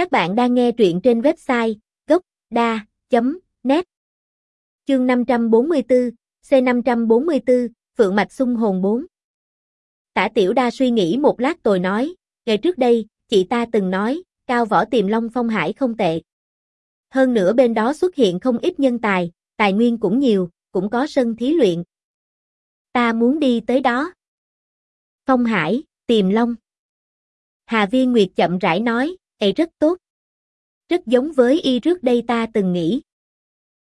Các bạn đang nghe truyện trên website gốc.da.net Chương 544, C544, Phượng Mạch Xung Hồn 4 Tả Tiểu Đa suy nghĩ một lát rồi nói, ngày trước đây, chị ta từng nói, cao võ tiềm long phong hải không tệ. Hơn nữa bên đó xuất hiện không ít nhân tài, tài nguyên cũng nhiều, cũng có sân thí luyện. Ta muốn đi tới đó. Phong hải, tiềm long. Hà Viên Nguyệt chậm rãi nói, Ê rất tốt. Rất giống với y trước đây ta từng nghĩ.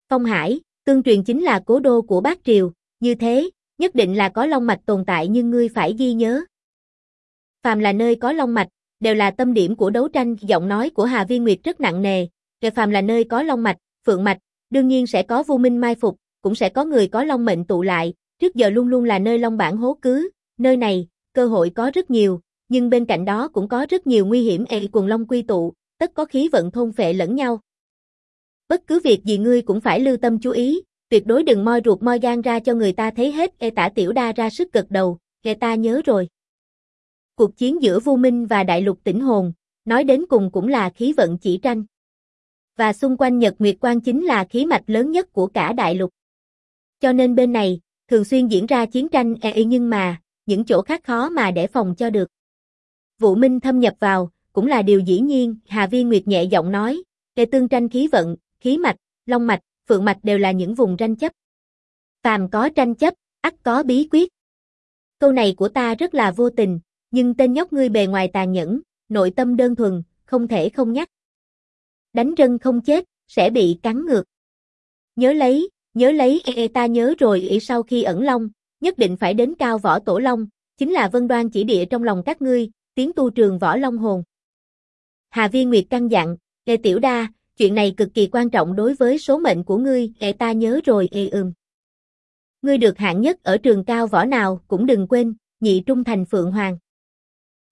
Phong Hải, tương truyền chính là cố đô của bác triều, như thế, nhất định là có long mạch tồn tại nhưng ngươi phải ghi nhớ. Phàm là nơi có long mạch, đều là tâm điểm của đấu tranh, giọng nói của Hà Viên Nguyệt rất nặng nề, về phàm là nơi có long mạch, phượng mạch, đương nhiên sẽ có vô minh mai phục, cũng sẽ có người có long mệnh tụ lại, trước giờ luôn luôn là nơi long bản hố cứ, nơi này, cơ hội có rất nhiều, nhưng bên cạnh đó cũng có rất nhiều nguy hiểm ệ cuồng long quy tụ, tất có khí vận thôn phệ lẫn nhau. Bất cứ việc gì ngươi cũng phải lưu tâm chú ý, tuyệt đối đừng moi ruột moi gan ra cho người ta thấy hết, e tả tiểu đa ra sức gật đầu, nghe ta nhớ rồi. Cuộc chiến giữa vô Minh và Đại lục tỉnh hồn, nói đến cùng cũng là khí vận chỉ tranh. Và xung quanh Nhật Nguyệt Quan chính là khí mạch lớn nhất của cả đại lục. Cho nên bên này, thường xuyên diễn ra chiến tranh e nhưng mà, những chỗ khác khó mà để phòng cho được. Vũ Minh thâm nhập vào, cũng là điều dĩ nhiên, Hà Vi Nguyệt nhẹ giọng nói, để tương tranh khí vận, khí mạch, long mạch, phượng mạch đều là những vùng tranh chấp. Phàm có tranh chấp, ắt có bí quyết. Câu này của ta rất là vô tình, nhưng tên nhóc ngươi bề ngoài tàn nhẫn, nội tâm đơn thuần, không thể không nhắc. Đánh rân không chết, sẽ bị cắn ngược. Nhớ lấy, nhớ lấy e, e ta nhớ rồi ý sau khi ẩn long, nhất định phải đến cao võ tổ long, chính là vân đoan chỉ địa trong lòng các ngươi, tiếng tu trường võ long hồn. Hà Viên Nguyệt căn dặn, Lê Tiểu Đa, chuyện này cực kỳ quan trọng đối với số mệnh của ngươi, Ê ta nhớ rồi ê ừm. Ngươi được hạng nhất ở trường cao võ nào cũng đừng quên, nhị trung thành Phượng Hoàng.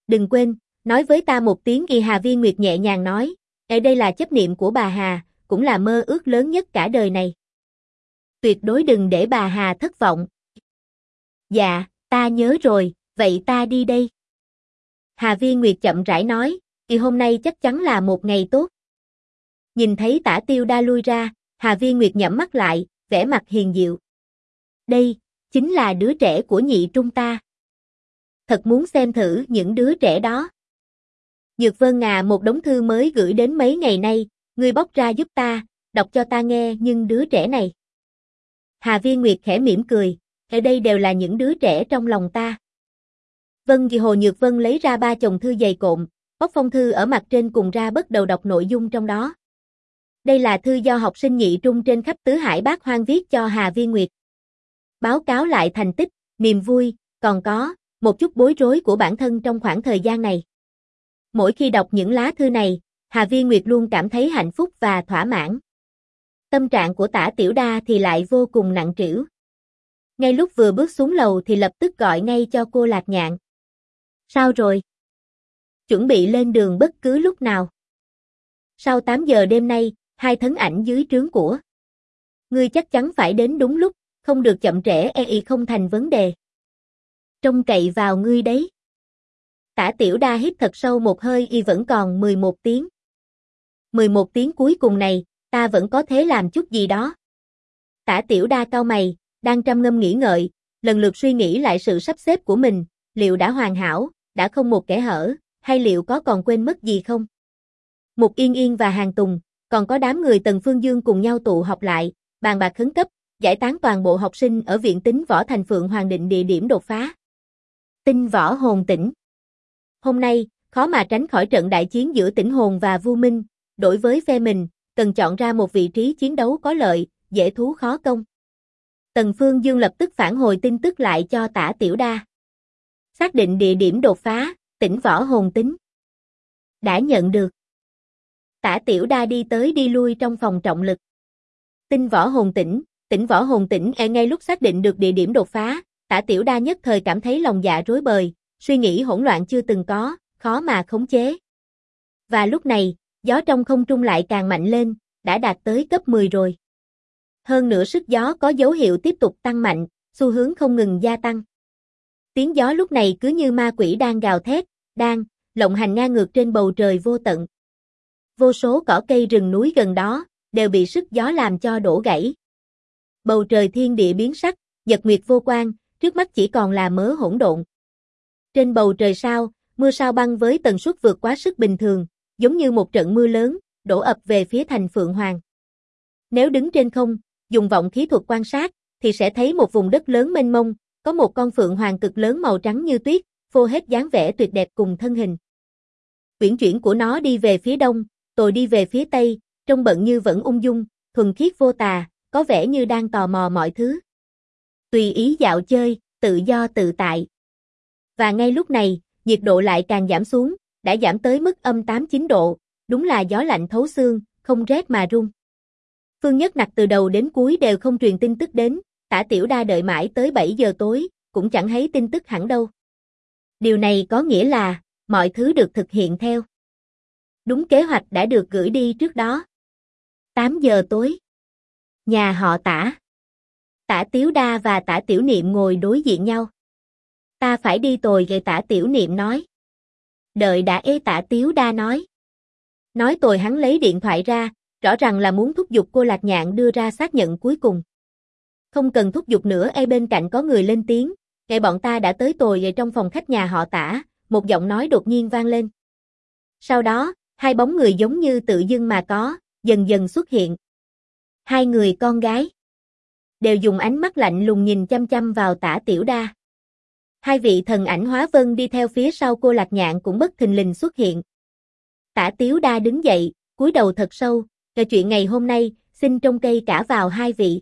Đừng quên, nói với ta một tiếng y Hà Viên Nguyệt nhẹ nhàng nói, Ê đây là chấp niệm của bà Hà, cũng là mơ ước lớn nhất cả đời này. Tuyệt đối đừng để bà Hà thất vọng. Dạ, ta nhớ rồi, vậy ta đi đây. Hà Vi Nguyệt chậm rãi nói, thì hôm nay chắc chắn là một ngày tốt. Nhìn thấy tả tiêu đa lui ra, Hà Vi Nguyệt nhắm mắt lại, vẻ mặt hiền diệu. Đây, chính là đứa trẻ của nhị trung ta. Thật muốn xem thử những đứa trẻ đó. Nhược Vân à một đống thư mới gửi đến mấy ngày nay, ngươi bóc ra giúp ta, đọc cho ta nghe nhưng đứa trẻ này. Hà Vi Nguyệt khẽ mỉm cười, ở đây đều là những đứa trẻ trong lòng ta. Vân Dị Hồ Nhược Vân lấy ra ba chồng thư dày cộm, bóc phong thư ở mặt trên cùng ra bắt đầu đọc nội dung trong đó. Đây là thư do học sinh nhị trung trên khắp tứ hải bác hoang viết cho Hà Viên Nguyệt. Báo cáo lại thành tích, niềm vui, còn có, một chút bối rối của bản thân trong khoảng thời gian này. Mỗi khi đọc những lá thư này, Hà Viên Nguyệt luôn cảm thấy hạnh phúc và thỏa mãn. Tâm trạng của tả tiểu đa thì lại vô cùng nặng trĩu. Ngay lúc vừa bước xuống lầu thì lập tức gọi ngay cho cô Lạc Nhạn. Sao rồi? Chuẩn bị lên đường bất cứ lúc nào. Sau 8 giờ đêm nay, hai thấn ảnh dưới trướng của. Ngươi chắc chắn phải đến đúng lúc, không được chậm trễ e y không thành vấn đề. Trông cậy vào ngươi đấy. Tả tiểu đa hít thật sâu một hơi y vẫn còn 11 tiếng. 11 tiếng cuối cùng này, ta vẫn có thể làm chút gì đó. Tả tiểu đa cao mày, đang trăm ngâm nghĩ ngợi, lần lượt suy nghĩ lại sự sắp xếp của mình, liệu đã hoàn hảo, đã không một kẻ hở, hay liệu có còn quên mất gì không? Mục Yên Yên và Hàng Tùng, còn có đám người Tần Phương Dương cùng nhau tụ họp lại, bàn bạc khấn cấp, giải tán toàn bộ học sinh ở viện tính võ thành Phượng Hoàng định địa điểm đột phá. Tinh võ hồn tỉnh. Hôm nay, khó mà tránh khỏi trận đại chiến giữa tỉnh hồn và Vu Minh, đối với phe mình, cần chọn ra một vị trí chiến đấu có lợi, dễ thú khó công. Tần Phương Dương lập tức phản hồi tin tức lại cho tả tiểu đa. Xác định địa điểm đột phá, tỉnh võ hồn tính. Đã nhận được. Tả tiểu đa đi tới đi lui trong phòng trọng lực. Tinh võ hồn tỉnh, tỉnh võ hồn tỉnh e ngay lúc xác định được địa điểm đột phá, tả tiểu đa nhất thời cảm thấy lòng dạ rối bời, suy nghĩ hỗn loạn chưa từng có, khó mà khống chế. Và lúc này, gió trong không trung lại càng mạnh lên, đã đạt tới cấp 10 rồi. Hơn nữa sức gió có dấu hiệu tiếp tục tăng mạnh, xu hướng không ngừng gia tăng. Tiếng gió lúc này cứ như ma quỷ đang gào thét, đang, lộng hành ngang ngược trên bầu trời vô tận. vô số cỏ cây rừng núi gần đó, đều bị sức gió làm cho đổ gãy. Bầu trời thiên địa biến sắc, nhật nguyệt vô quan, trước mắt chỉ còn là mớ hỗn độn. Trên bầu trời sao, mưa sao băng với tần suất vượt quá sức bình thường, giống như một trận mưa lớn, đổ ập về phía thành Phượng Hoàng. Nếu đứng trên không, dùng vọng khí thuật quan sát, thì sẽ thấy một vùng đất lớn mênh mông, có một con Phượng Hoàng cực lớn màu trắng như tuyết, phô hết dáng vẻ tuyệt đẹp cùng thân hình. Quyển chuyển của nó đi về phía đông, tôi đi về phía tây, trông bận như vẫn ung dung, thuần khiết vô tà, có vẻ như đang tò mò mọi thứ. Tùy ý dạo chơi, tự do tự tại. Và ngay lúc này, nhiệt độ lại càng giảm xuống, đã giảm tới mức âm 8-9 độ, đúng là gió lạnh thấu xương, không rét mà run. Phương Nhất Nặc từ đầu đến cuối đều không truyền tin tức đến, tả tiểu đa đợi mãi tới 7 giờ tối, cũng chẳng thấy tin tức hẳn đâu. Điều này có nghĩa là, mọi thứ được thực hiện theo. Đúng kế hoạch đã được gửi đi trước đó. 8 giờ tối. Nhà họ tả. Tả Tiếu Đa và tả Tiểu Niệm ngồi đối diện nhau. Ta phải đi tồi gây tả Tiểu Niệm nói. Đợi đã ê tả Tiếu Đa nói. Nói tồi hắn lấy điện thoại ra, rõ ràng là muốn thúc giục cô Lạc Nhạn đưa ra xác nhận cuối cùng. Không cần thúc giục nữa e bên cạnh có người lên tiếng, ngày bọn ta đã tới tồi ở trong phòng khách nhà họ tả, một giọng nói đột nhiên vang lên. Sau đó, hai bóng người giống như tự dưng mà có, dần dần xuất hiện. Hai người con gái đều dùng ánh mắt lạnh lùng nhìn chăm chăm vào tả tiểu đa. Hai vị thần ảnh hóa vân đi theo phía sau cô lạc nhạn cũng bất thình lình xuất hiện. Tả tiểu đa đứng dậy, cúi đầu thật sâu, kể chuyện ngày hôm nay, xin trông cây cả vào hai vị.